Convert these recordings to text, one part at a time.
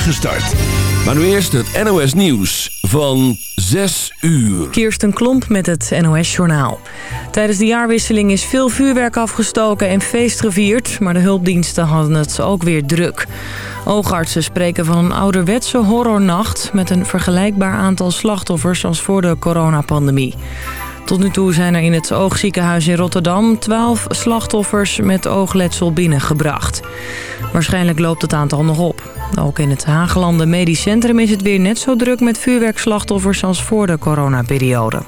start. Maar nu eerst het NOS Nieuws van 6 uur. Kirsten Klomp met het NOS Journaal. Tijdens de jaarwisseling is veel vuurwerk afgestoken en feest gevierd... maar de hulpdiensten hadden het ook weer druk. Oogartsen spreken van een ouderwetse horrornacht... met een vergelijkbaar aantal slachtoffers als voor de coronapandemie. Tot nu toe zijn er in het oogziekenhuis in Rotterdam 12 slachtoffers met oogletsel binnengebracht. Waarschijnlijk loopt het aantal nog op. Ook in het Hagelanden Medisch Centrum is het weer net zo druk met vuurwerkslachtoffers als voor de coronaperiode.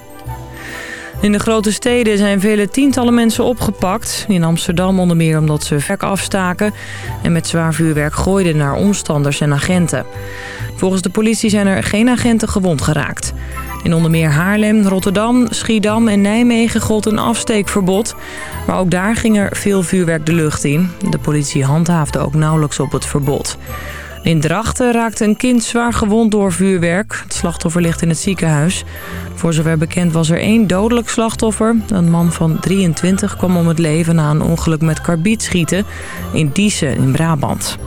In de grote steden zijn vele tientallen mensen opgepakt. In Amsterdam onder meer omdat ze verk afstaken... en met zwaar vuurwerk gooiden naar omstanders en agenten. Volgens de politie zijn er geen agenten gewond geraakt. In onder meer Haarlem, Rotterdam, Schiedam en Nijmegen gold een afsteekverbod. Maar ook daar ging er veel vuurwerk de lucht in. De politie handhaafde ook nauwelijks op het verbod. In Drachten raakte een kind zwaar gewond door vuurwerk. Het slachtoffer ligt in het ziekenhuis. Voor zover bekend was er één dodelijk slachtoffer. Een man van 23 kwam om het leven na een ongeluk met karbietschieten in Diezen in Brabant.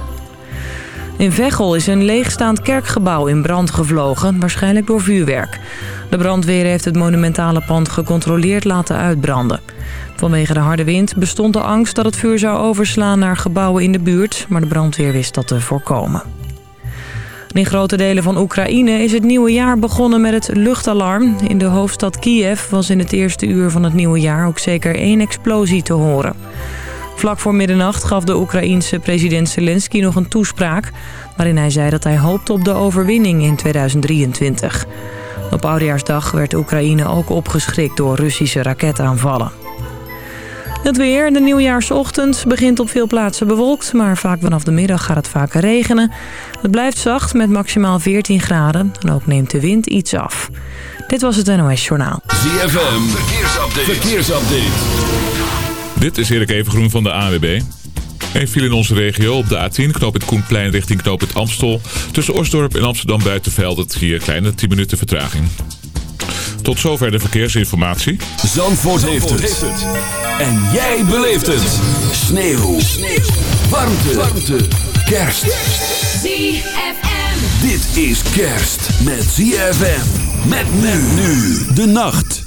In Veghel is een leegstaand kerkgebouw in brand gevlogen, waarschijnlijk door vuurwerk. De brandweer heeft het monumentale pand gecontroleerd laten uitbranden. Vanwege de harde wind bestond de angst dat het vuur zou overslaan naar gebouwen in de buurt, maar de brandweer wist dat te voorkomen. In grote delen van Oekraïne is het nieuwe jaar begonnen met het luchtalarm. In de hoofdstad Kiev was in het eerste uur van het nieuwe jaar ook zeker één explosie te horen. Vlak voor middernacht gaf de Oekraïense president Zelensky nog een toespraak... waarin hij zei dat hij hoopte op de overwinning in 2023. Op Oudejaarsdag werd Oekraïne ook opgeschrikt door Russische raketaanvallen. Het weer, de nieuwjaarsochtend, begint op veel plaatsen bewolkt... maar vaak vanaf de middag gaat het vaker regenen. Het blijft zacht met maximaal 14 graden en ook neemt de wind iets af. Dit was het NOS Journaal. ZFM, verkeersupdate. verkeersupdate. Dit is Erik Evengroen van de AWB. Een viel in onze regio op de A10, knoop het Koenplein richting knoop het Amstel. Tussen Osdorp en Amsterdam Buitenveld het hier kleine 10 minuten vertraging. Tot zover de verkeersinformatie. Zandvoort, heeft, het. En jij beleeft het. Sneeuw. Sneeuw. Warmte. Warmte. Kerst. ZFM. Dit is kerst met ZFM. Met men nu de nacht.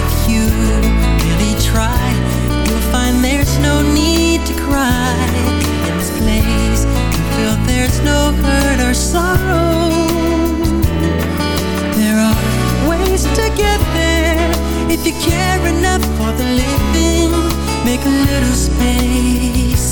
if you really try You'll find there's no need to cry. In this place you feel there's no hurt or sorrow. There are ways to get there If you care enough for the living. Make a little space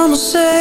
promises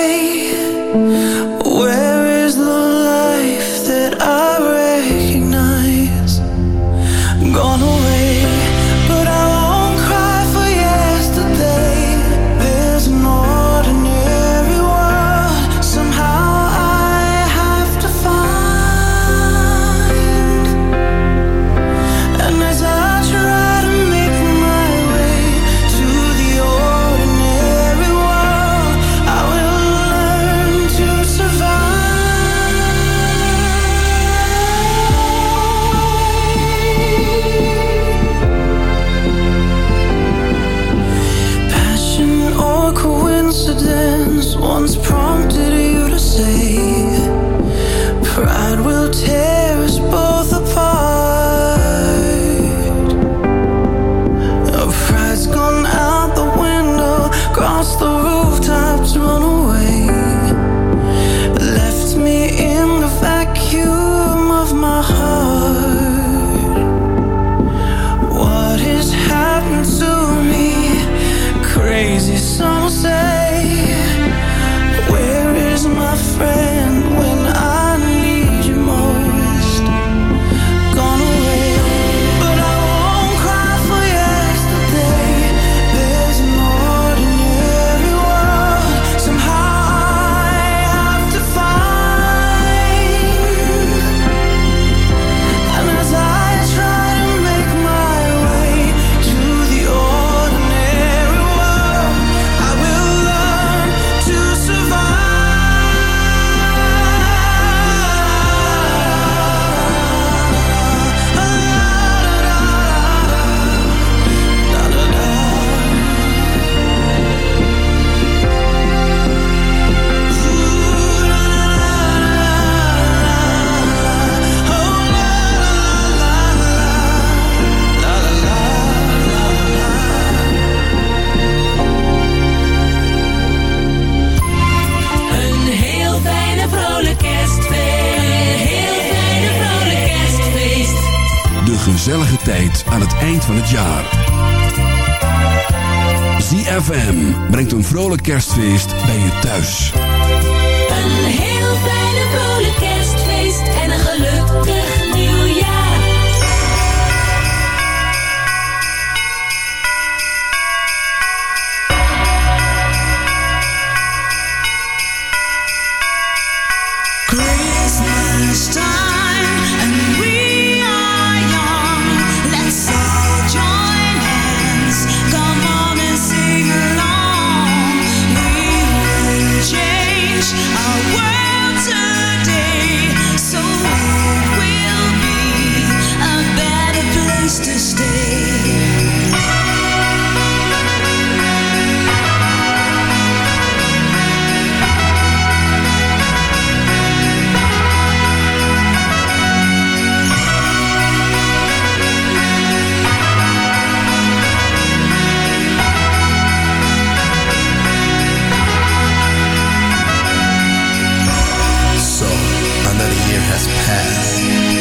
kerstfeest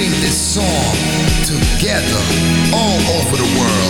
Sing this song together all over the world.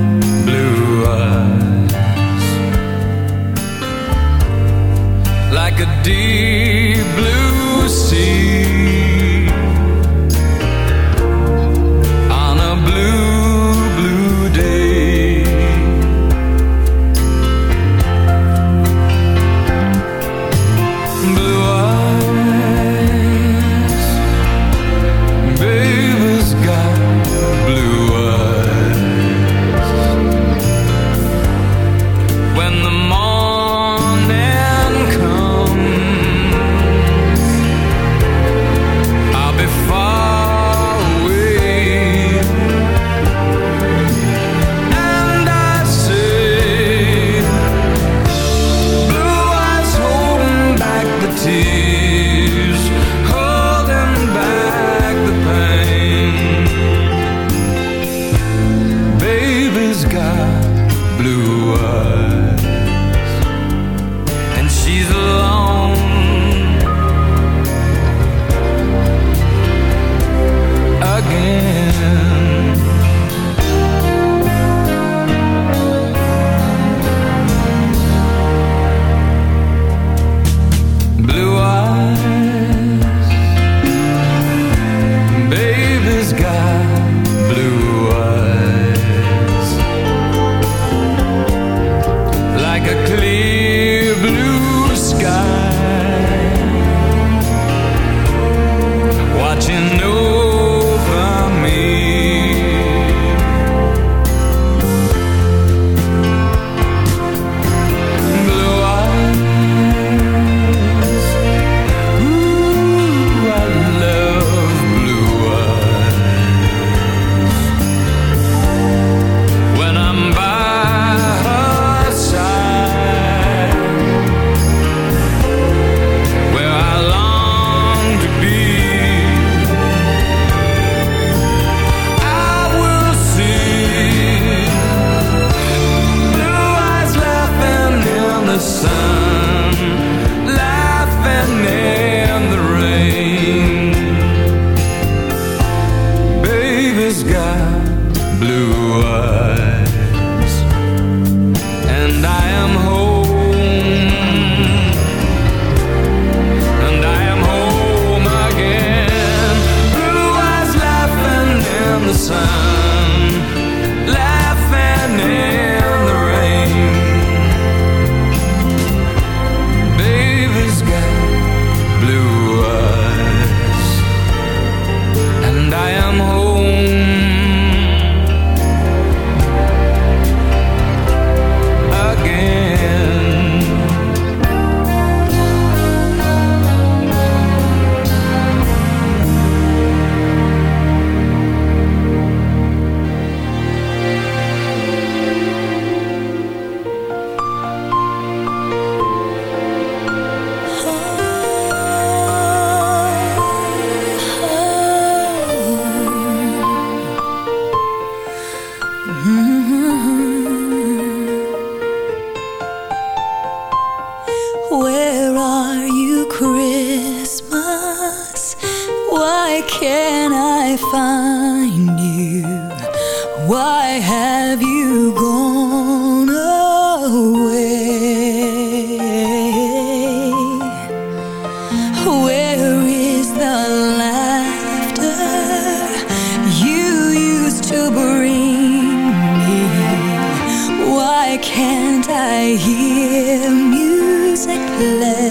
like a deep blue hear music play?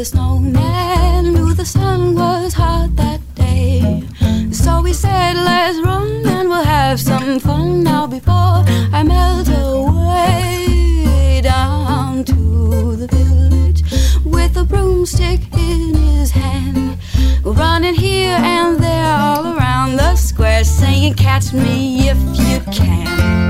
the snowman knew the sun was hot that day. So he said, Let's run and we'll have some fun now before I melt away down to the village with a broomstick in his hand. Running here and there all around the square, saying, Catch me if you can.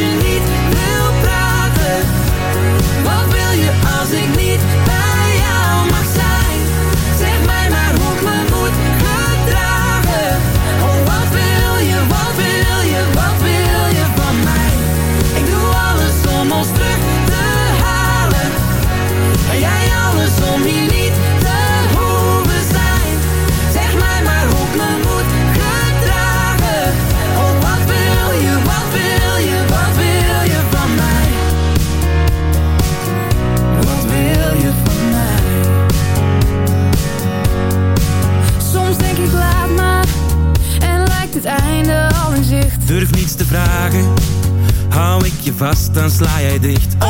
als je niet wil praten? Wat wil je als ik niet beleidigt.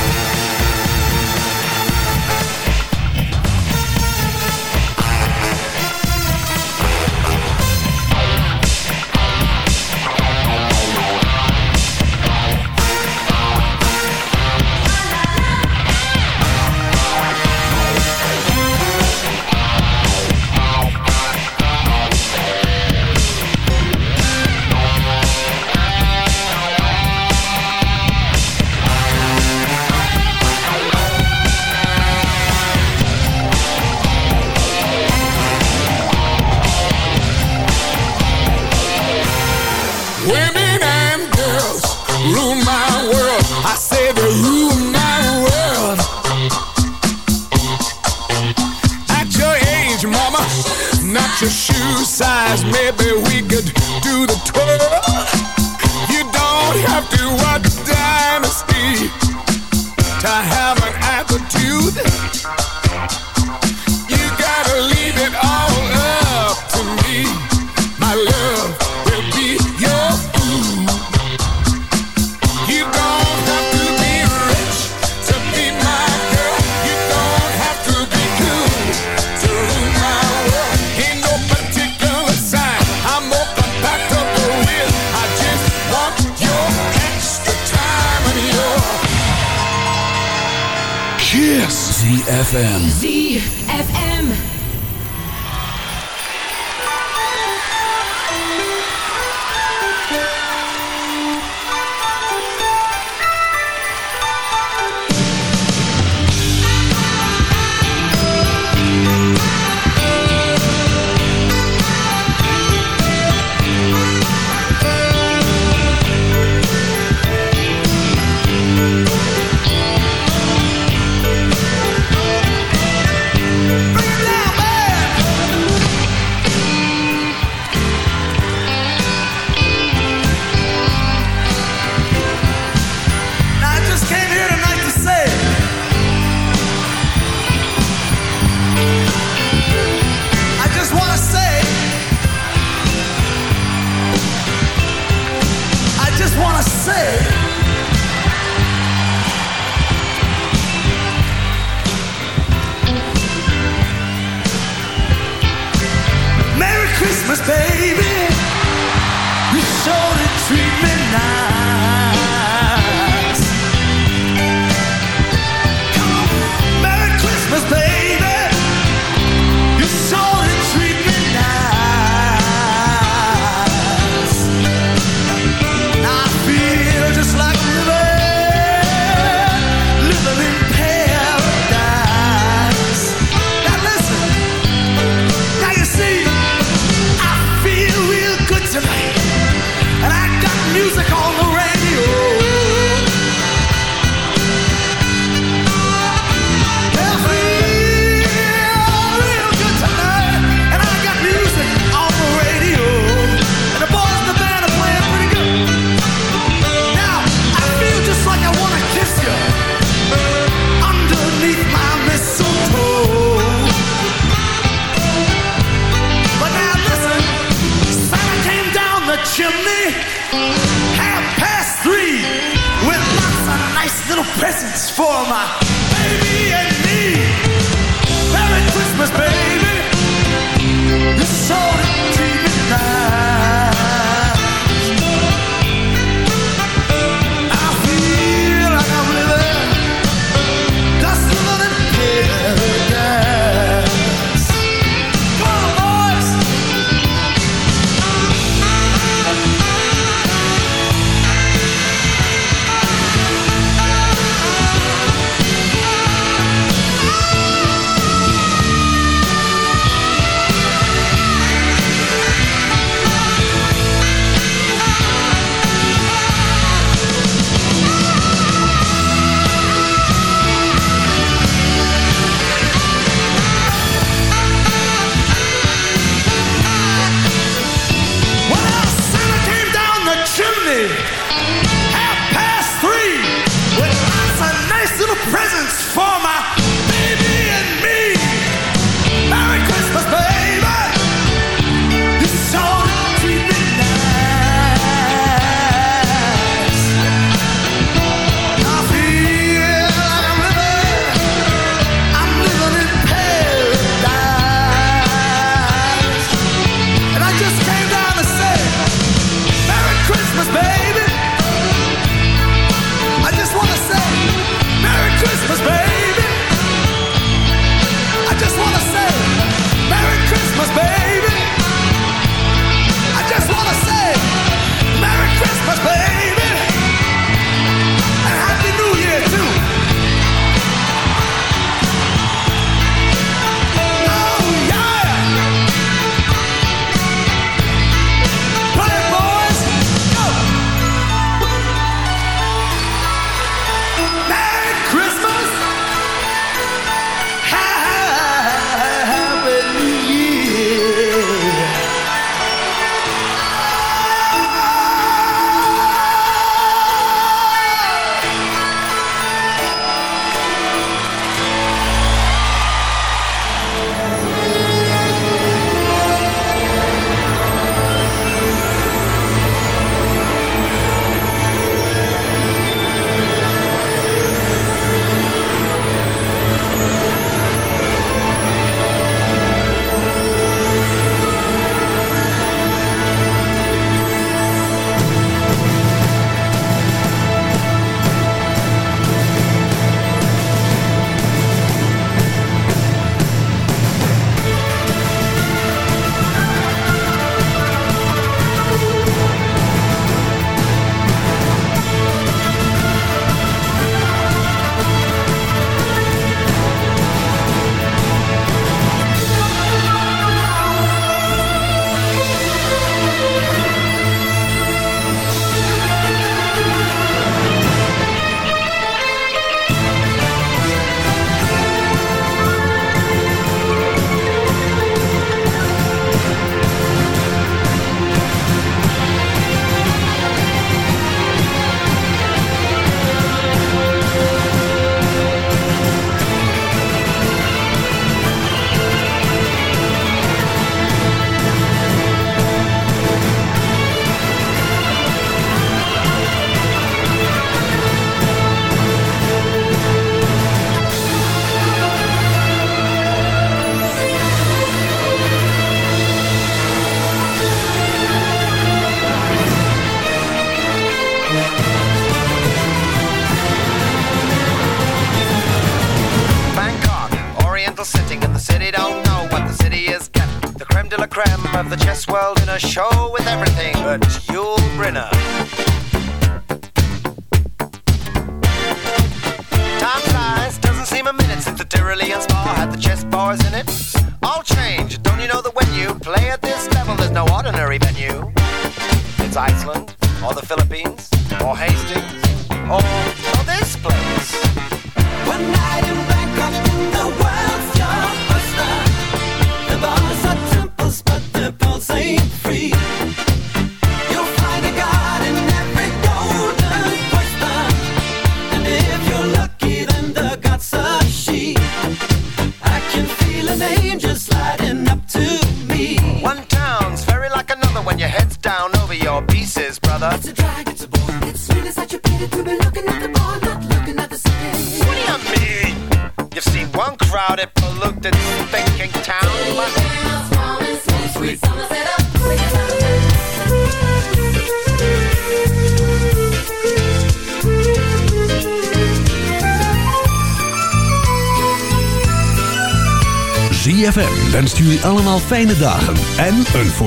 Fijne dagen en